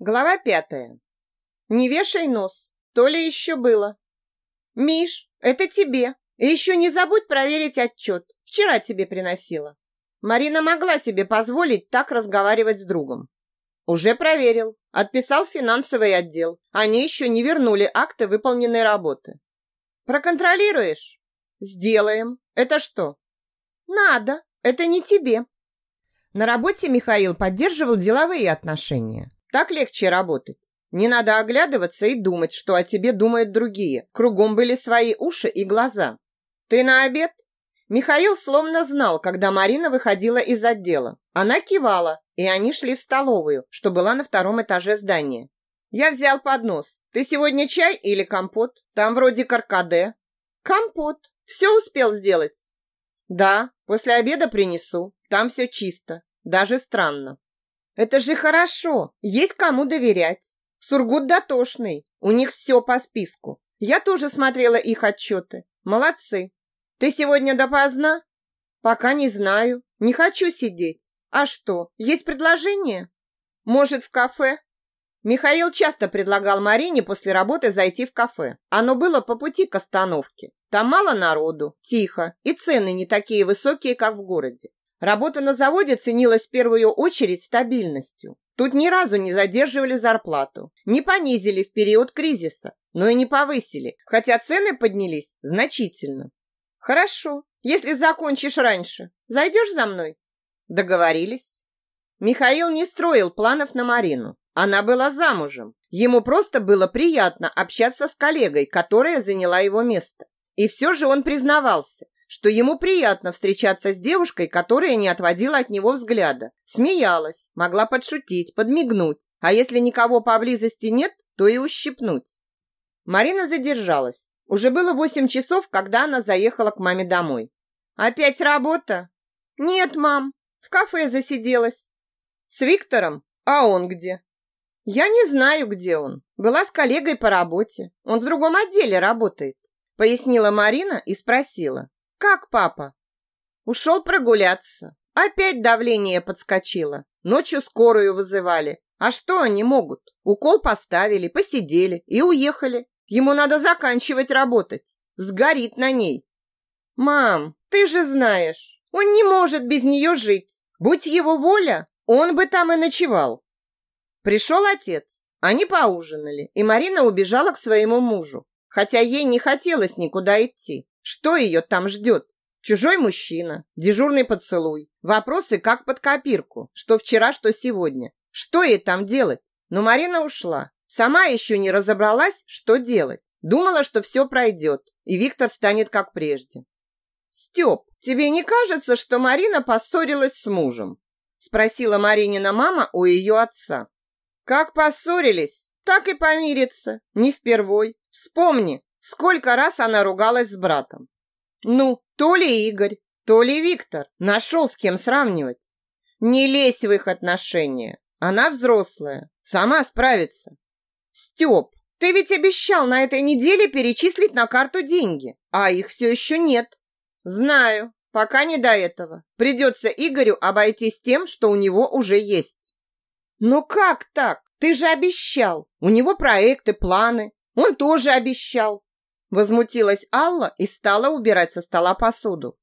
Глава пятая. Не вешай нос, то ли еще было. Миш, это тебе. И еще не забудь проверить отчет. Вчера тебе приносила. Марина могла себе позволить так разговаривать с другом. Уже проверил. Отписал финансовый отдел. Они еще не вернули акты выполненной работы. Проконтролируешь? Сделаем. Это что? Надо. Это не тебе. На работе Михаил поддерживал деловые отношения. Так легче работать. Не надо оглядываться и думать, что о тебе думают другие. Кругом были свои уши и глаза. Ты на обед? Михаил словно знал, когда Марина выходила из отдела. Она кивала, и они шли в столовую, что была на втором этаже здания. Я взял поднос. Ты сегодня чай или компот? Там вроде каркаде. Компот. Все успел сделать? Да, после обеда принесу. Там все чисто. Даже странно. Это же хорошо. Есть кому доверять. Сургут дотошный. У них все по списку. Я тоже смотрела их отчеты. Молодцы. Ты сегодня допоздна? Пока не знаю. Не хочу сидеть. А что, есть предложение? Может, в кафе? Михаил часто предлагал Марине после работы зайти в кафе. Оно было по пути к остановке. Там мало народу, тихо, и цены не такие высокие, как в городе. Работа на заводе ценилась в первую очередь стабильностью. Тут ни разу не задерживали зарплату, не понизили в период кризиса, но и не повысили, хотя цены поднялись значительно. Хорошо, если закончишь раньше, зайдешь за мной? Договорились. Михаил не строил планов на Марину. Она была замужем. Ему просто было приятно общаться с коллегой, которая заняла его место. И все же он признавался, что ему приятно встречаться с девушкой, которая не отводила от него взгляда. Смеялась, могла подшутить, подмигнуть, а если никого поблизости нет, то и ущипнуть. Марина задержалась. Уже было восемь часов, когда она заехала к маме домой. «Опять работа?» «Нет, мам, в кафе засиделась». «С Виктором? А он где?» «Я не знаю, где он. Была с коллегой по работе. Он в другом отделе работает», пояснила Марина и спросила. Как папа? Ушел прогуляться. Опять давление подскочило. Ночью скорую вызывали. А что они могут? Укол поставили, посидели и уехали. Ему надо заканчивать работать. Сгорит на ней. Мам, ты же знаешь, он не может без нее жить. Будь его воля, он бы там и ночевал. Пришел отец. Они поужинали, и Марина убежала к своему мужу, хотя ей не хотелось никуда идти. Что ее там ждет? Чужой мужчина, дежурный поцелуй, вопросы как под копирку, что вчера, что сегодня. Что ей там делать? Но Марина ушла. Сама еще не разобралась, что делать. Думала, что все пройдет, и Виктор станет как прежде. «Степ, тебе не кажется, что Марина поссорилась с мужем?» Спросила Маринина мама у ее отца. «Как поссорились, так и помириться. Не впервой. Вспомни, Сколько раз она ругалась с братом. Ну, то ли Игорь, то ли Виктор. Нашел с кем сравнивать. Не лезь в их отношения. Она взрослая, сама справится. Степ, ты ведь обещал на этой неделе перечислить на карту деньги, а их все еще нет. Знаю, пока не до этого. Придется Игорю обойтись тем, что у него уже есть. Но как так? Ты же обещал. У него проекты, планы. Он тоже обещал. Возмутилась Алла и стала убирать со стола посуду.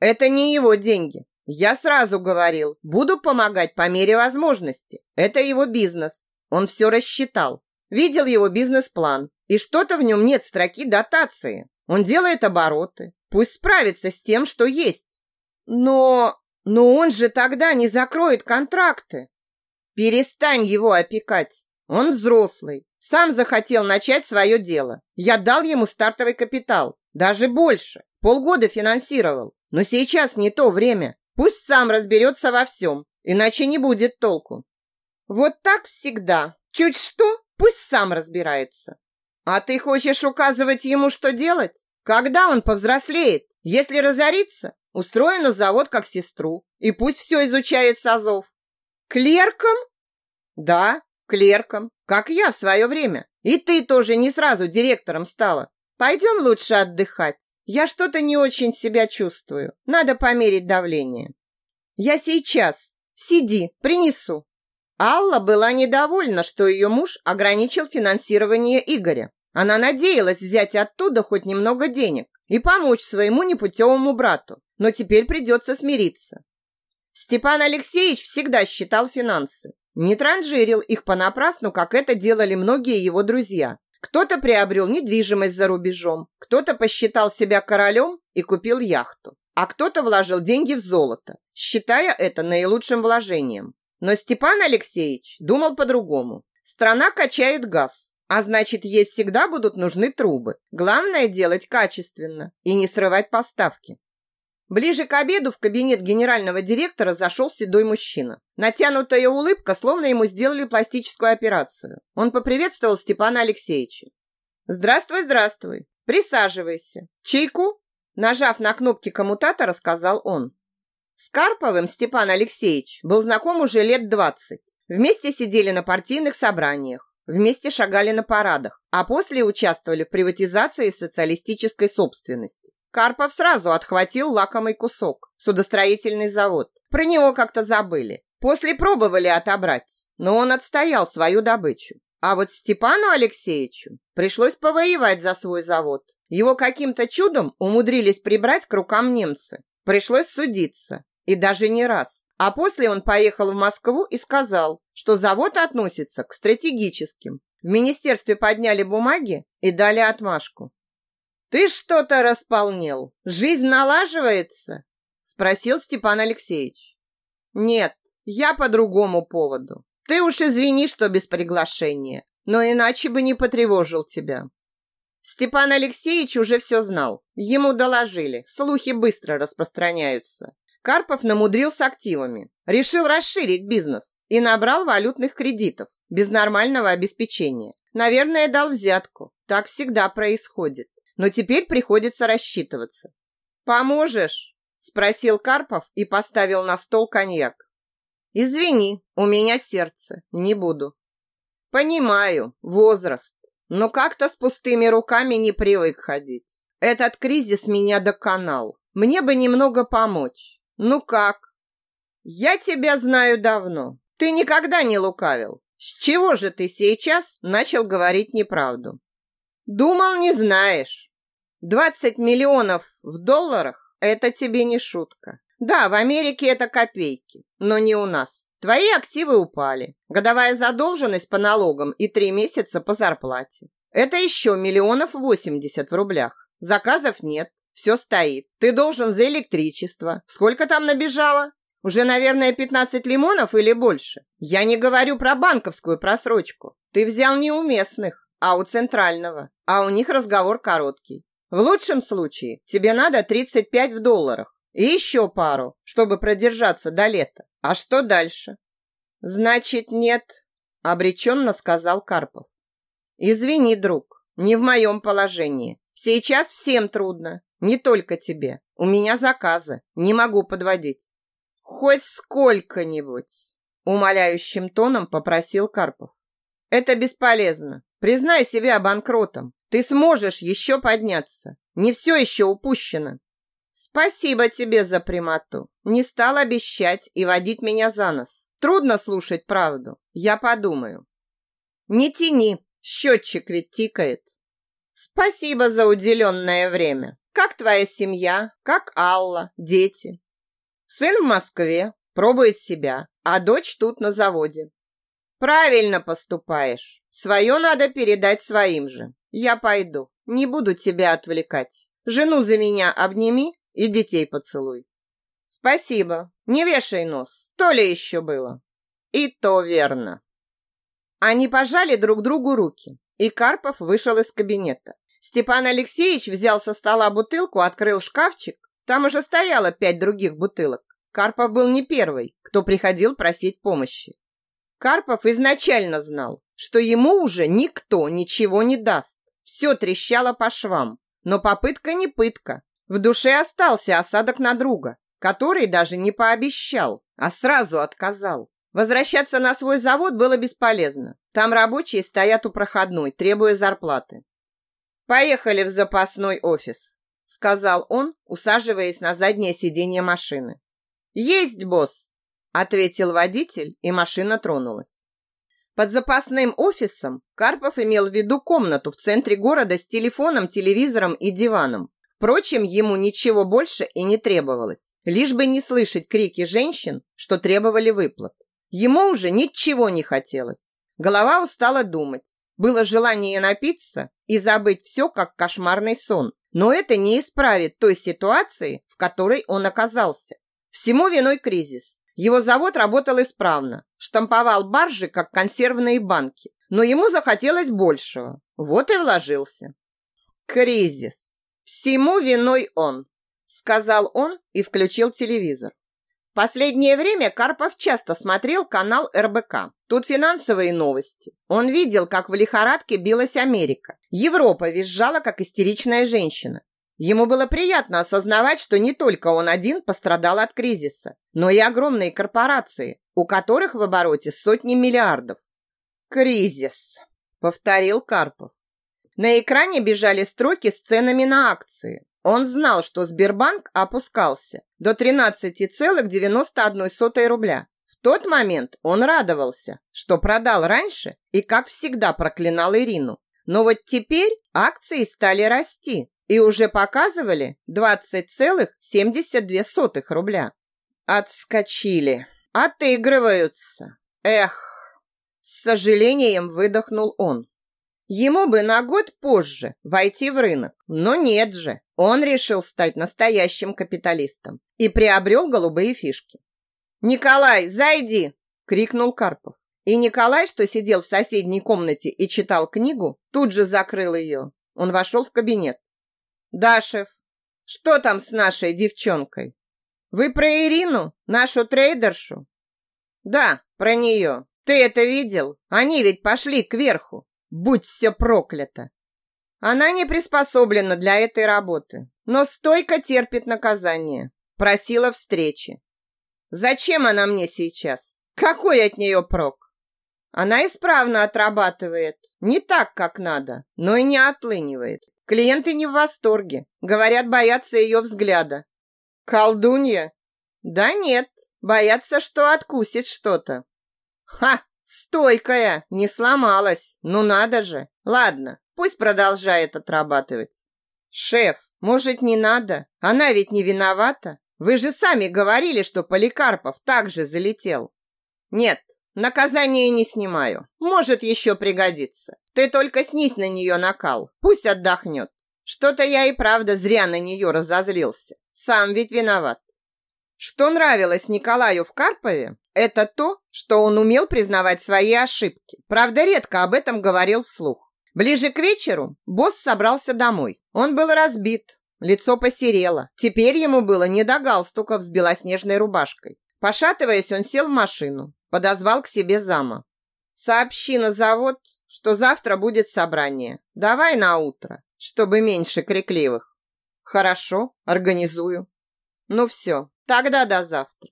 Это не его деньги. Я сразу говорил, буду помогать по мере возможности. Это его бизнес. Он все рассчитал. Видел его бизнес-план. И что-то в нем нет строки дотации. Он делает обороты. Пусть справится с тем, что есть. Но... Но он же тогда не закроет контракты. Перестань его опекать. Он взрослый. Сам захотел начать свое дело. Я дал ему стартовый капитал, даже больше. Полгода финансировал. Но сейчас не то время. Пусть сам разберется во всем, иначе не будет толку. Вот так всегда. Чуть что, пусть сам разбирается. А ты хочешь указывать ему, что делать? Когда он повзрослеет? Если разорится, устрою на завод как сестру. И пусть все изучает с азов. Клерком? Да, клерком, как я в свое время. И ты тоже не сразу директором стала. Пойдем лучше отдыхать. Я что-то не очень себя чувствую. Надо померить давление. Я сейчас. Сиди, принесу. Алла была недовольна, что ее муж ограничил финансирование Игоря. Она надеялась взять оттуда хоть немного денег и помочь своему непутевому брату, но теперь придется смириться. Степан Алексеевич всегда считал финансы, не транжирил их понапрасну, как это делали многие его друзья. Кто-то приобрел недвижимость за рубежом, кто-то посчитал себя королем и купил яхту, а кто-то вложил деньги в золото, считая это наилучшим вложением. Но Степан Алексеевич думал по-другому. Страна качает газ, а значит, ей всегда будут нужны трубы. Главное делать качественно и не срывать поставки. Ближе к обеду в кабинет генерального директора зашел седой мужчина. Натянутая улыбка, словно ему сделали пластическую операцию. Он поприветствовал Степана Алексеевича. «Здравствуй, здравствуй. Присаживайся. Чайку?» Нажав на кнопки коммутатора, сказал он. С Карповым Степан Алексеевич был знаком уже лет двадцать. Вместе сидели на партийных собраниях, вместе шагали на парадах, а после участвовали в приватизации социалистической собственности. Карпов сразу отхватил лакомый кусок, судостроительный завод. Про него как-то забыли. После пробовали отобрать, но он отстоял свою добычу. А вот Степану Алексеевичу пришлось повоевать за свой завод. Его каким-то чудом умудрились прибрать к рукам немцы. Пришлось судиться. И даже не раз. А после он поехал в Москву и сказал, что завод относится к стратегическим. В министерстве подняли бумаги и дали отмашку. «Ты что-то располнел. Жизнь налаживается?» Спросил Степан Алексеевич. «Нет, я по другому поводу. Ты уж извини, что без приглашения, но иначе бы не потревожил тебя. Степан Алексеевич уже все знал. Ему доложили. Слухи быстро распространяются. Карпов намудрил с активами. Решил расширить бизнес и набрал валютных кредитов без нормального обеспечения. Наверное, дал взятку. Так всегда происходит. Но теперь приходится рассчитываться. «Поможешь?» – спросил Карпов и поставил на стол коньяк. «Извини, у меня сердце. Не буду». «Понимаю, возраст. Но как-то с пустыми руками не привык ходить. Этот кризис меня доконал. Мне бы немного помочь. Ну как? Я тебя знаю давно. Ты никогда не лукавил. С чего же ты сейчас начал говорить неправду? Думал, не знаешь. 20 миллионов в долларах – это тебе не шутка. Да, в Америке это копейки, но не у нас. Твои активы упали. Годовая задолженность по налогам и три месяца по зарплате. Это еще миллионов восемьдесят в рублях. Заказов нет. Все стоит. Ты должен за электричество. Сколько там набежало? Уже, наверное, 15 лимонов или больше. Я не говорю про банковскую просрочку. Ты взял не у местных, а у центрального. А у них разговор короткий. В лучшем случае тебе надо 35 в долларах. И еще пару, чтобы продержаться до лета. А что дальше? Значит, нет, обреченно сказал Карпов. Извини, друг, не в моем положении. Сейчас всем трудно, не только тебе. У меня заказы, не могу подводить. Хоть сколько-нибудь, умоляющим тоном попросил Карпов. Это бесполезно. Признай себя банкротом. Ты сможешь еще подняться. Не все еще упущено. Спасибо тебе за прямоту. Не стал обещать и водить меня за нос. Трудно слушать правду. Я подумаю. Не тяни, счетчик ведь тикает. Спасибо за уделенное время. Как твоя семья? Как Алла? Дети? Сын в Москве, пробует себя, а дочь тут на заводе. Правильно поступаешь. Свое надо передать своим же. Я пойду. Не буду тебя отвлекать. Жену за меня обними и детей поцелуй. Спасибо. Не вешай нос. То ли еще было. И то верно. Они пожали друг другу руки, и Карпов вышел из кабинета. Степан Алексеевич взял со стола бутылку, открыл шкафчик. Там уже стояло пять других бутылок. Карпов был не первый, кто приходил просить помощи. Карпов изначально знал, что ему уже никто ничего не даст. Все трещало по швам. Но попытка не пытка. В душе остался осадок на друга, который даже не пообещал, а сразу отказал. Возвращаться на свой завод было бесполезно. Там рабочие стоят у проходной, требуя зарплаты. «Поехали в запасной офис», — сказал он, усаживаясь на заднее сиденье машины. «Есть, босс!» — ответил водитель, и машина тронулась. Под запасным офисом Карпов имел в виду комнату в центре города с телефоном, телевизором и диваном. Впрочем, ему ничего больше и не требовалось, лишь бы не слышать крики женщин, что требовали выплат. Ему уже ничего не хотелось. Голова устала думать. Было желание напиться и забыть все, как кошмарный сон. Но это не исправит той ситуации, в которой он оказался. Всему виной кризис. Его завод работал исправно, штамповал баржи, как консервные банки. Но ему захотелось большего. Вот и вложился. Кризис. Всему виной он, сказал он и включил телевизор. В последнее время Карпов часто смотрел канал РБК. Тут финансовые новости. Он видел, как в лихорадке билась Америка. Европа визжала, как истеричная женщина. Ему было приятно осознавать, что не только он один пострадал от кризиса, но и огромные корпорации, у которых в обороте сотни миллиардов. «Кризис», — повторил Карпов. На экране бежали строки с ценами на акции. Он знал, что Сбербанк опускался до 13,91 рубля. В тот момент он радовался, что продал раньше и, как всегда, проклинал Ирину. Но вот теперь акции стали расти и уже показывали 20,72 рубля. Отскочили. Отыгрываются. Эх, с сожалением выдохнул он. Ему бы на год позже войти в рынок, но нет же. Он решил стать настоящим капиталистом и приобрел голубые фишки. «Николай, зайди!» – крикнул Карпов. И Николай, что сидел в соседней комнате и читал книгу, тут же закрыл ее. Он вошел в кабинет. «Да, шеф. Что там с нашей девчонкой? Вы про Ирину, нашу трейдершу?» «Да, про нее. Ты это видел? Они ведь пошли кверху. Будь все проклято! Она не приспособлена для этой работы, но стойко терпит наказание. Просила встречи. Зачем она мне сейчас? Какой от нее прок? Она исправно отрабатывает. Не так, как надо, но и не отлынивает. Клиенты не в восторге. Говорят, боятся ее взгляда. Колдунья? Да нет, боятся, что откусит что-то. Ха! Стойкая, не сломалась. Ну надо же. Ладно, пусть продолжает отрабатывать. Шеф, может, не надо? Она ведь не виновата. Вы же сами говорили, что Поликарпов также залетел. Нет, наказание не снимаю. Может, еще пригодится. Ты только снись на нее накал. Пусть отдохнет. Что-то я и правда зря на нее разозлился. Сам ведь виноват. Что нравилось Николаю в Карпове, это то, что он умел признавать свои ошибки. Правда, редко об этом говорил вслух. Ближе к вечеру босс собрался домой. Он был разбит, лицо посерело. Теперь ему было не до галстуков с белоснежной рубашкой. Пошатываясь, он сел в машину, подозвал к себе зама. «Сообщи на завод, что завтра будет собрание. Давай на утро, чтобы меньше крикливых». «Хорошо, организую». «Ну все, тогда до завтра».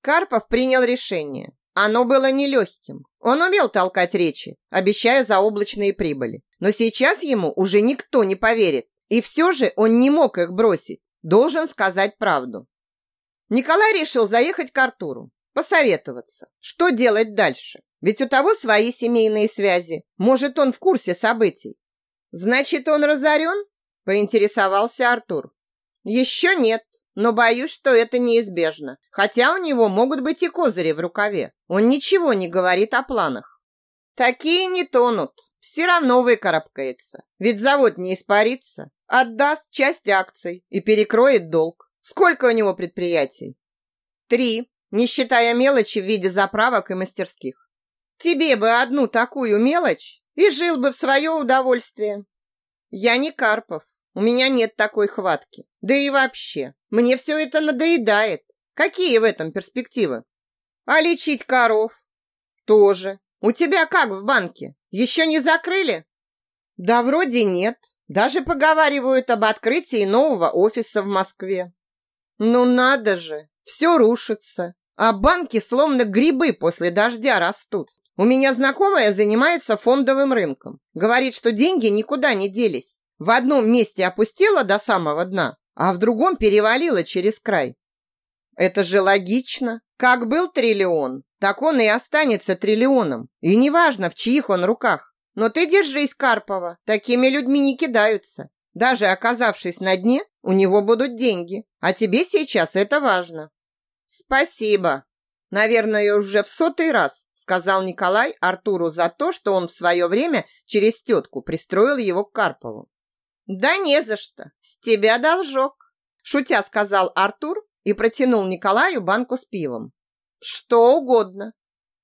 Карпов принял решение. Оно было нелегким. Он умел толкать речи, обещая заоблачные прибыли. Но сейчас ему уже никто не поверит. И все же он не мог их бросить. Должен сказать правду. Николай решил заехать к Артуру, посоветоваться, что делать дальше. Ведь у того свои семейные связи. Может, он в курсе событий. Значит, он разорен? Поинтересовался Артур. Еще нет, но боюсь, что это неизбежно. Хотя у него могут быть и козыри в рукаве. Он ничего не говорит о планах. Такие не тонут. Все равно выкарабкается. Ведь завод не испарится. Отдаст часть акций и перекроет долг. Сколько у него предприятий? Три, не считая мелочи в виде заправок и мастерских. Тебе бы одну такую мелочь и жил бы в свое удовольствие. Я не Карпов. У меня нет такой хватки. Да и вообще, мне все это надоедает. Какие в этом перспективы? А лечить коров? Тоже. У тебя как в банке? Еще не закрыли? Да вроде нет. Даже поговаривают об открытии нового офиса в Москве. Ну надо же, все рушится. А банки словно грибы после дождя растут. У меня знакомая занимается фондовым рынком. Говорит, что деньги никуда не делись. В одном месте опустила до самого дна, а в другом перевалила через край. Это же логично. Как был триллион, так он и останется триллионом. И неважно, в чьих он руках. Но ты держись, Карпова, такими людьми не кидаются. Даже оказавшись на дне, у него будут деньги. А тебе сейчас это важно. Спасибо. Наверное, уже в сотый раз сказал Николай Артуру за то, что он в свое время через тетку пристроил его к Карпову. Да не за что. С тебя должок. Шутя сказал Артур и протянул Николаю банку с пивом. Что угодно.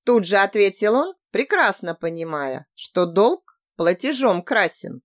Тут же ответил он, прекрасно понимая, что долг платежом красен.